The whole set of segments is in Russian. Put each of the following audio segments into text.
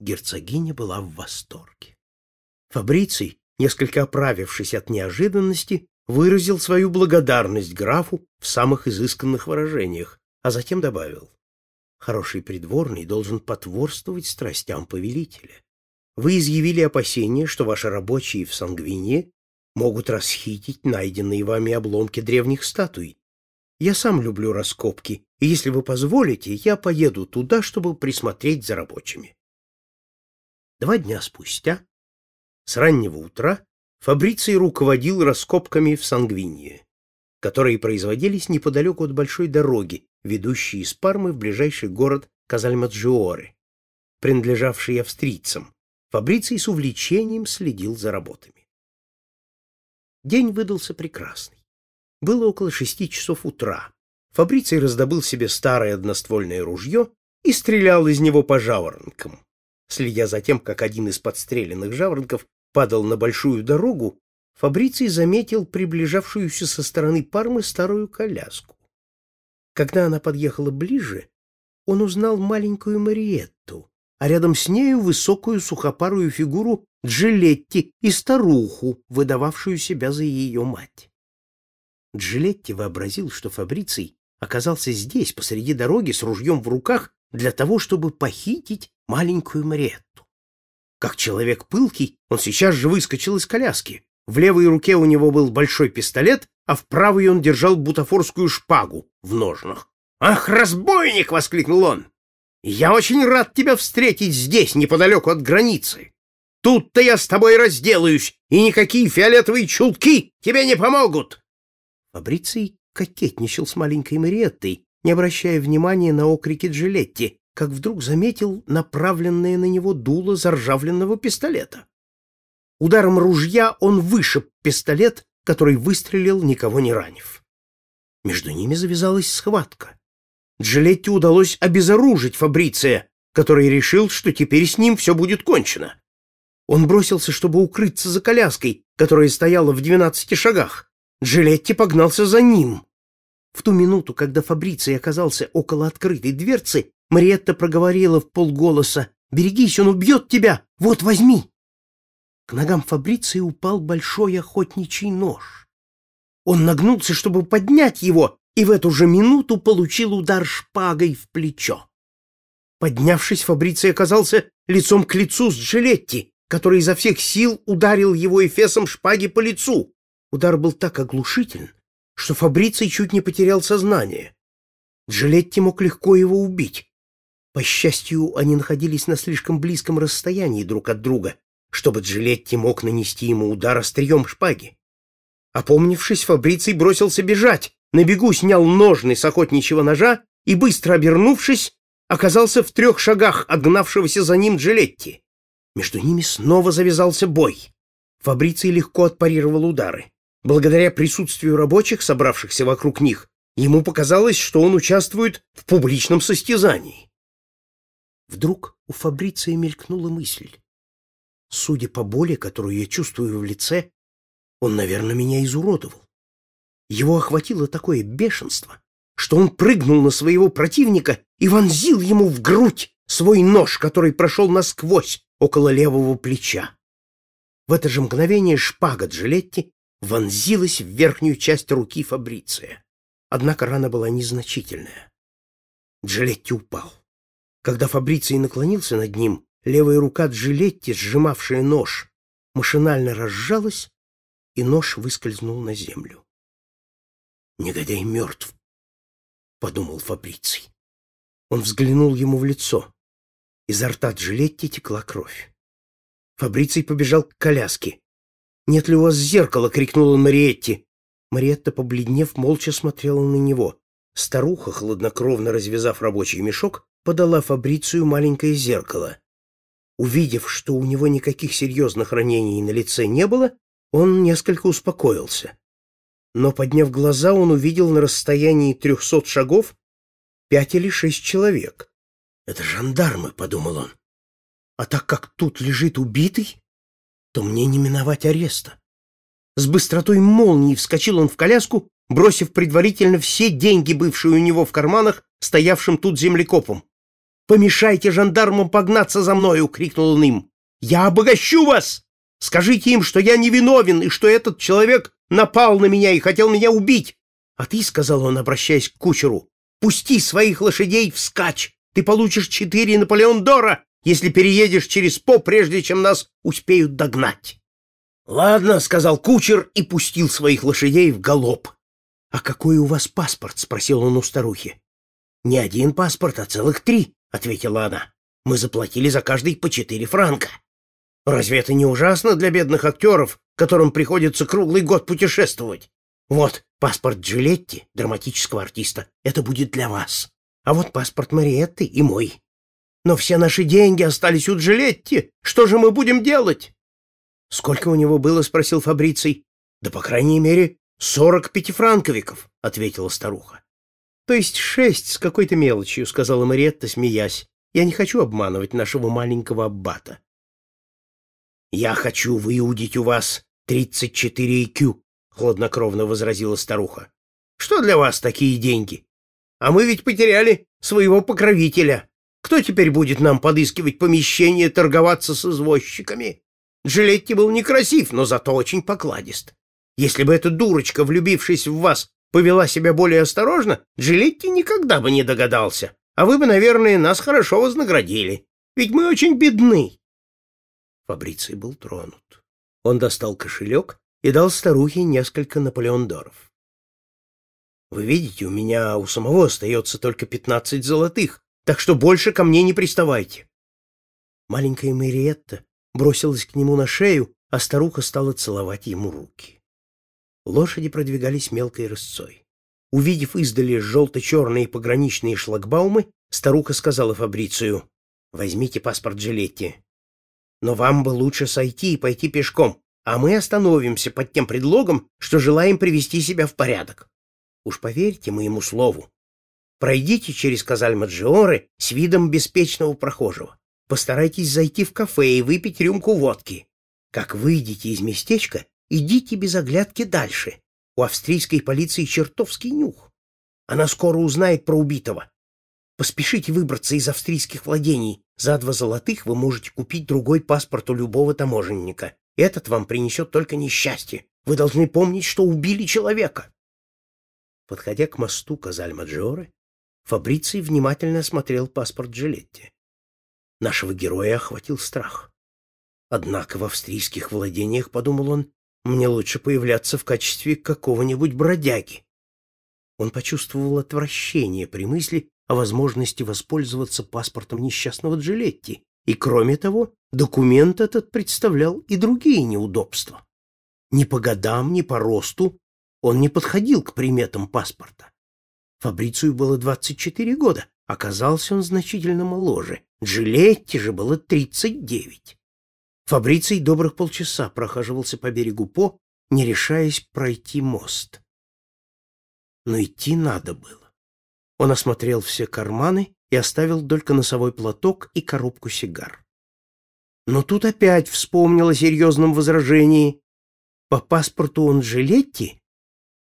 Герцогиня была в восторге. Фабриций, несколько оправившись от неожиданности, выразил свою благодарность графу в самых изысканных выражениях, а затем добавил. Хороший придворный должен потворствовать страстям повелителя. Вы изъявили опасение, что ваши рабочие в Сангвине могут расхитить найденные вами обломки древних статуй. Я сам люблю раскопки, и если вы позволите, я поеду туда, чтобы присмотреть за рабочими. Два дня спустя, с раннего утра, Фабриций руководил раскопками в Сангвинье, которые производились неподалеку от большой дороги, ведущей из Пармы в ближайший город Казальмаджиоре, принадлежавший австрийцам. Фабриций с увлечением следил за работами. День выдался прекрасный. Было около шести часов утра. Фабриций раздобыл себе старое одноствольное ружье и стрелял из него по жаворонкам. Следя за тем, как один из подстреленных жаворонков падал на большую дорогу, Фабриций заметил приближавшуюся со стороны Пармы старую коляску. Когда она подъехала ближе, он узнал маленькую Мариетту, а рядом с нею высокую сухопарую фигуру Джилетти и старуху, выдававшую себя за ее мать. Джилетти вообразил, что Фабриций оказался здесь, посреди дороги, с ружьем в руках, для того, чтобы похитить маленькую Мариетту. Как человек пылкий, он сейчас же выскочил из коляски. В левой руке у него был большой пистолет, а в правой он держал бутафорскую шпагу в ножнах. «Ах, разбойник!» — воскликнул он. «Я очень рад тебя встретить здесь, неподалеку от границы. Тут-то я с тобой разделаюсь, и никакие фиолетовые чулки тебе не помогут!» Фабриций кокетничал с маленькой Мариеттой, не обращая внимания на окрики Джилетти, как вдруг заметил направленное на него дуло заржавленного пистолета. Ударом ружья он вышиб пистолет, который выстрелил, никого не ранив. Между ними завязалась схватка. Джилетти удалось обезоружить Фабриция, который решил, что теперь с ним все будет кончено. Он бросился, чтобы укрыться за коляской, которая стояла в двенадцати шагах. Джилетти погнался за ним. В ту минуту, когда Фабриций оказался около открытой дверцы, Мариетта проговорила в полголоса «Берегись, он убьет тебя! Вот, возьми!» К ногам Фабриции упал большой охотничий нож. Он нагнулся, чтобы поднять его, и в эту же минуту получил удар шпагой в плечо. Поднявшись, Фабриций оказался лицом к лицу с Джилетти, который изо всех сил ударил его эфесом шпаги по лицу. Удар был так оглушителен, что Фабриций чуть не потерял сознание. Джилетти мог легко его убить. По счастью, они находились на слишком близком расстоянии друг от друга, чтобы Джилетти мог нанести ему удар острием шпаги. Опомнившись, Фабриций бросился бежать, на бегу снял ножны с охотничьего ножа и, быстро обернувшись, оказался в трех шагах отгнавшегося за ним Джилетти. Между ними снова завязался бой. Фабриций легко отпарировал удары. Благодаря присутствию рабочих, собравшихся вокруг них, ему показалось, что он участвует в публичном состязании. Вдруг у Фабриция мелькнула мысль. Судя по боли, которую я чувствую в лице, он, наверное, меня изуродовал. Его охватило такое бешенство, что он прыгнул на своего противника и вонзил ему в грудь свой нож, который прошел насквозь около левого плеча. В это же мгновение шпага Джилетти вонзилась в верхнюю часть руки Фабриция. Однако рана была незначительная. Джилетти упал. Когда Фабриций наклонился над ним, левая рука Джилетти, сжимавшая нож, машинально разжалась, и нож выскользнул на землю. «Негодяй мертв», — подумал Фабриций. Он взглянул ему в лицо. Изо рта Джилетти текла кровь. Фабриций побежал к коляске. «Нет ли у вас зеркала?» — крикнула Мариетти. Мариетта, побледнев, молча смотрела на него. Старуха, хладнокровно развязав рабочий мешок, подала Фабрицию маленькое зеркало. Увидев, что у него никаких серьезных ранений на лице не было, он несколько успокоился. Но, подняв глаза, он увидел на расстоянии трехсот шагов пять или шесть человек. «Это жандармы», — подумал он. «А так как тут лежит убитый, то мне не миновать ареста. С быстротой молнии вскочил он в коляску, бросив предварительно все деньги, бывшие у него в карманах, стоявшим тут землекопом. Помешайте жандармам погнаться за мною!» — крикнул он им. «Я обогащу вас! Скажите им, что я невиновен и что этот человек напал на меня и хотел меня убить. А ты, — сказал он, обращаясь к кучеру, — пусти своих лошадей вскачь. Ты получишь четыре Наполеон Дора, если переедешь через По, прежде чем нас успеют догнать. «Ладно», — сказал кучер и пустил своих лошадей в галоп. «А какой у вас паспорт?» — спросил он у старухи. «Не один паспорт, а целых три», — ответила она. «Мы заплатили за каждый по четыре франка». «Разве это не ужасно для бедных актеров, которым приходится круглый год путешествовать? Вот паспорт Джилетти, драматического артиста, это будет для вас. А вот паспорт Мариетты и мой. Но все наши деньги остались у Джилетти. Что же мы будем делать?» «Сколько у него было?» — спросил Фабриций. «Да, по крайней мере, сорок пятифранковиков», — ответила старуха. «То есть шесть с какой-то мелочью», — сказала Мариетта, смеясь. «Я не хочу обманывать нашего маленького аббата». «Я хочу выудить у вас тридцать четыре IQ», — хладнокровно возразила старуха. «Что для вас такие деньги? А мы ведь потеряли своего покровителя. Кто теперь будет нам подыскивать помещение, торговаться с извозчиками?» Джилетти был некрасив, но зато очень покладист. Если бы эта дурочка, влюбившись в вас, повела себя более осторожно, Джилетти никогда бы не догадался, а вы бы, наверное, нас хорошо вознаградили. Ведь мы очень бедны. Фабриций был тронут. Он достал кошелек и дал старухе несколько наполеондоров. Вы видите, у меня у самого остается только пятнадцать золотых, так что больше ко мне не приставайте. Маленькая Мариетта бросилась к нему на шею, а старуха стала целовать ему руки. Лошади продвигались мелкой рысцой. Увидев издали желто-черные пограничные шлагбаумы, старуха сказала Фабрицию, «Возьмите паспорт Джилетти. Но вам бы лучше сойти и пойти пешком, а мы остановимся под тем предлогом, что желаем привести себя в порядок. Уж поверьте моему слову. Пройдите через Казаль-Маджиоре с видом беспечного прохожего. Постарайтесь зайти в кафе и выпить рюмку водки. Как выйдете из местечка, идите без оглядки дальше. У австрийской полиции чертовский нюх. Она скоро узнает про убитого. Поспешите выбраться из австрийских владений. За два золотых вы можете купить другой паспорт у любого таможенника. Этот вам принесет только несчастье. Вы должны помнить, что убили человека. Подходя к мосту Казаль-Маджоре, Фабриций внимательно осмотрел паспорт Джилетти. Нашего героя охватил страх. Однако в австрийских владениях, подумал он, мне лучше появляться в качестве какого-нибудь бродяги. Он почувствовал отвращение при мысли о возможности воспользоваться паспортом несчастного Джилетти, и, кроме того, документ этот представлял и другие неудобства. Ни по годам, ни по росту он не подходил к приметам паспорта. Фабрицию было 24 года, оказался он значительно моложе, Джилетти же было тридцать девять. Фабриций добрых полчаса прохаживался по берегу По, не решаясь пройти мост. Но идти надо было. Он осмотрел все карманы и оставил только носовой платок и коробку сигар. Но тут опять вспомнил о серьезном возражении. По паспорту он Джилетти,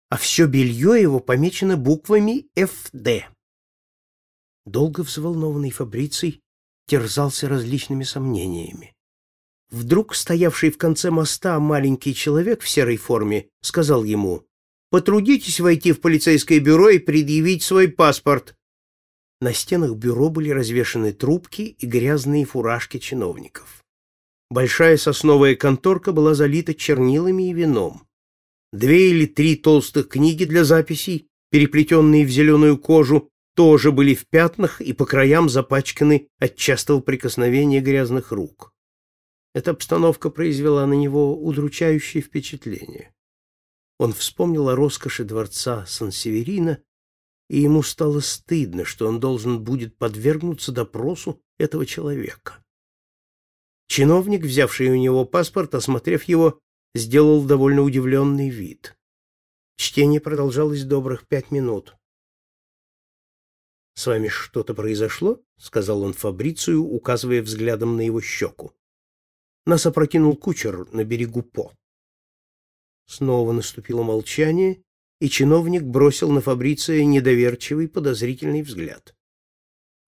а все белье его помечено буквами «ФД». Долго взволнованный Фабриций терзался различными сомнениями. Вдруг стоявший в конце моста маленький человек в серой форме сказал ему «Потрудитесь войти в полицейское бюро и предъявить свой паспорт». На стенах бюро были развешаны трубки и грязные фуражки чиновников. Большая сосновая конторка была залита чернилами и вином. Две или три толстых книги для записей, переплетенные в зеленую кожу, тоже были в пятнах и по краям запачканы от частого прикосновения грязных рук. Эта обстановка произвела на него удручающее впечатление. Он вспомнил о роскоши дворца Сан-Северина, и ему стало стыдно, что он должен будет подвергнуться допросу этого человека. Чиновник, взявший у него паспорт, осмотрев его, сделал довольно удивленный вид. Чтение продолжалось добрых пять минут. «С вами что-то произошло?» — сказал он Фабрицию, указывая взглядом на его щеку. Нас опрокинул кучер на берегу По. Снова наступило молчание, и чиновник бросил на Фабриция недоверчивый, подозрительный взгляд.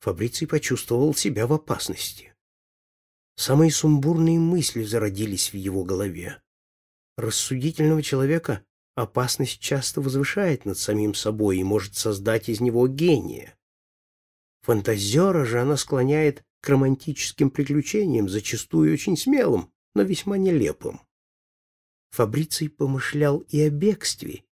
Фабриций почувствовал себя в опасности. Самые сумбурные мысли зародились в его голове. Рассудительного человека опасность часто возвышает над самим собой и может создать из него гения. Фантазера же она склоняет к романтическим приключениям, зачастую очень смелым, но весьма нелепым. Фабриций помышлял и о бегстве,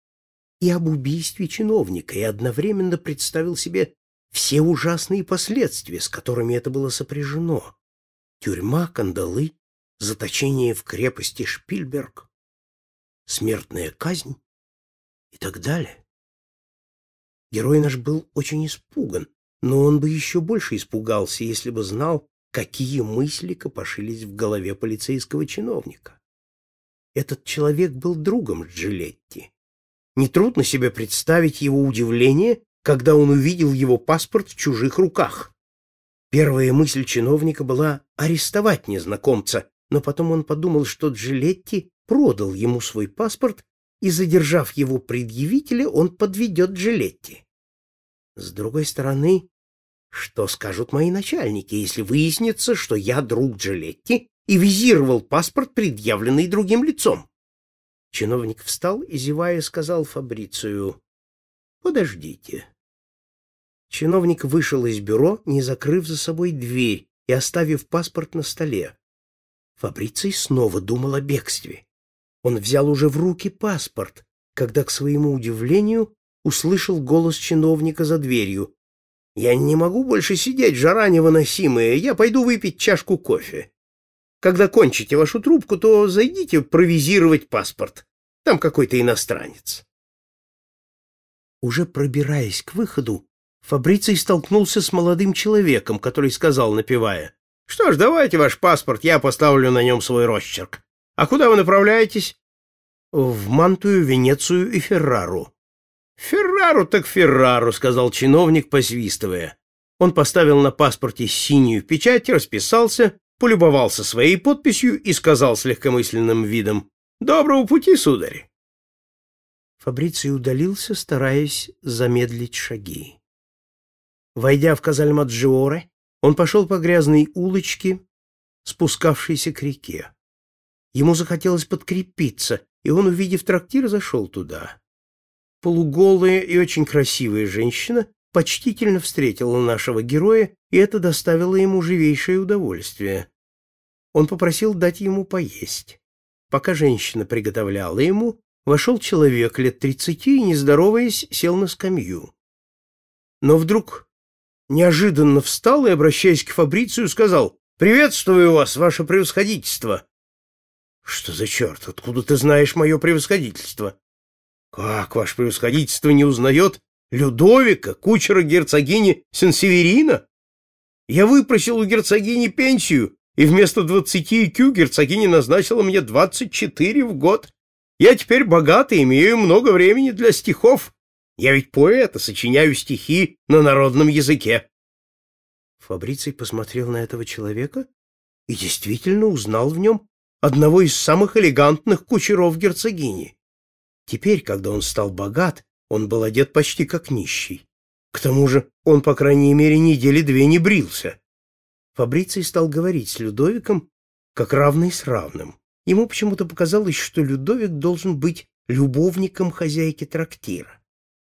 и об убийстве чиновника, и одновременно представил себе все ужасные последствия, с которыми это было сопряжено. Тюрьма, кандалы, заточение в крепости Шпильберг, смертная казнь и так далее. Герой наш был очень испуган, но он бы еще больше испугался, если бы знал, какие мысли копошились в голове полицейского чиновника. Этот человек был другом Джилетти. Нетрудно себе представить его удивление, когда он увидел его паспорт в чужих руках. Первая мысль чиновника была арестовать незнакомца, но потом он подумал, что Джилетти продал ему свой паспорт, и, задержав его предъявителя, он подведет Джилетти. С другой стороны, что скажут мои начальники, если выяснится, что я друг Джилетти и визировал паспорт, предъявленный другим лицом? Чиновник встал и, зевая, сказал Фабрицию, «Подождите». Чиновник вышел из бюро, не закрыв за собой дверь и оставив паспорт на столе. Фабриций снова думал о бегстве. Он взял уже в руки паспорт, когда, к своему удивлению, услышал голос чиновника за дверью. «Я не могу больше сидеть, жара невыносимая, я пойду выпить чашку кофе. Когда кончите вашу трубку, то зайдите провизировать паспорт. Там какой-то иностранец». Уже пробираясь к выходу, Фабриций столкнулся с молодым человеком, который сказал, напевая, «Что ж, давайте ваш паспорт, я поставлю на нем свой росчерк. А куда вы направляетесь?» «В Мантую, Венецию и Феррару». «Феррару так Феррару», — сказал чиновник, посвистывая. Он поставил на паспорте синюю печать, расписался, полюбовался своей подписью и сказал с легкомысленным видом «Доброго пути, сударь!» Фабриций удалился, стараясь замедлить шаги. Войдя в Казальмаджиоре, он пошел по грязной улочке, спускавшейся к реке. Ему захотелось подкрепиться, и он, увидев трактир, зашел туда. Полуголая и очень красивая женщина почтительно встретила нашего героя, и это доставило ему живейшее удовольствие. Он попросил дать ему поесть. Пока женщина приготовляла ему, вошел человек лет тридцати и, не здороваясь, сел на скамью. Но вдруг неожиданно встал и, обращаясь к Фабрицию, сказал «Приветствую вас, ваше превосходительство!» Что за черт? Откуда ты знаешь мое превосходительство? Как ваше превосходительство не узнает Людовика, кучера герцогини Сен-Северина? Я выпросил у герцогини пенсию, и вместо двадцати кю герцогиня назначила мне двадцать четыре в год. Я теперь богат и имею много времени для стихов. Я ведь поэт, и сочиняю стихи на народном языке. Фабриций посмотрел на этого человека и действительно узнал в нем одного из самых элегантных кучеров герцогини. Теперь, когда он стал богат, он был одет почти как нищий. К тому же он, по крайней мере, недели две не брился. Фабриций стал говорить с Людовиком, как равный с равным. Ему почему-то показалось, что Людовик должен быть любовником хозяйки трактира.